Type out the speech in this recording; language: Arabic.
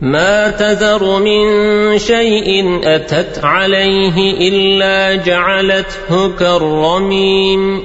ما تذر من شيء أتت عليه إلا جعلته كالرميم.